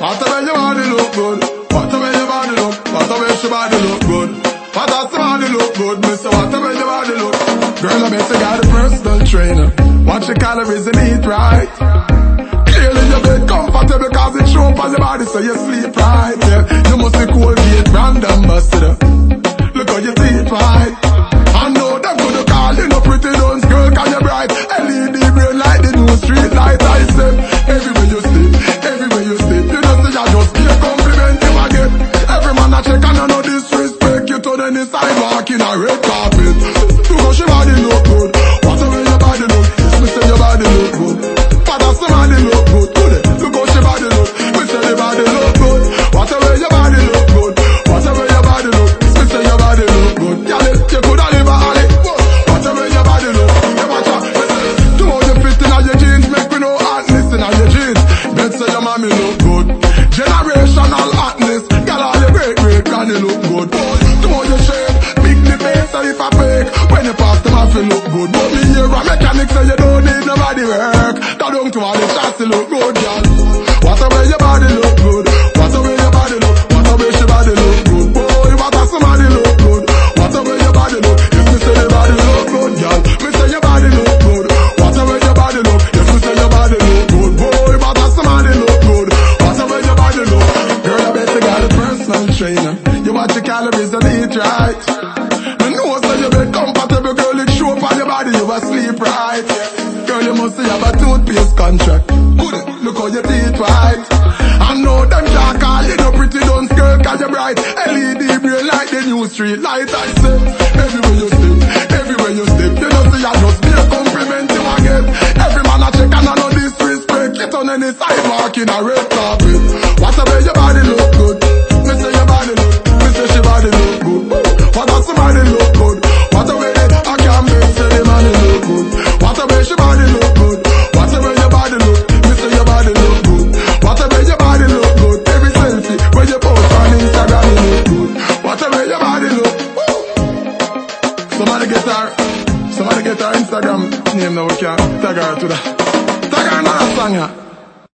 What about your body look good? What about your body look? What about your body look good? What about your body look good? Mister, what about your body look? Girl, I bet you got a personal trainer. Watch your calories and eat right. Clearly you bed comfortable cause it's show up on your body so you sleep disrespect. You turn sidewalk in a red carpet. How she body look good. What a way your body look. Yes, me say your body look good. Father somebody look good. Good. Look how she body look. Me say the body look good. What a way your body look good. What a way your body look. Me say your body look good. Yeah, you coulda live a alley. What a way your body look. You watch out. Do how you fit in all your jeans. Make me know hotness in all your jeans. Bet say your mommy look good. Generational hotness. Girl, your granny look good. Do how you shape. Big the face and if I fake. When you pass them, I feel look good. But me here a mechanic say you don't need nobody work. Don't to all the chassis look good, girl. Watch your calories and eat right. Me know say you be comfortable, girl. It show up on your body. You asleep right. Girl, you must have a toothpaste contract. Good. Look how your teeth white. I know them can't call you no pretty don't skirt cause you're bright. LED brain like the new street light. I say, everywhere you step, everywhere you step. You know see I just be a compliment you I get. Every man I check and I know disrespect. Get on any sidewalk in a red carpet. What a way your body look get her Instagram name now we can tag her to that. Tag her another song yeah.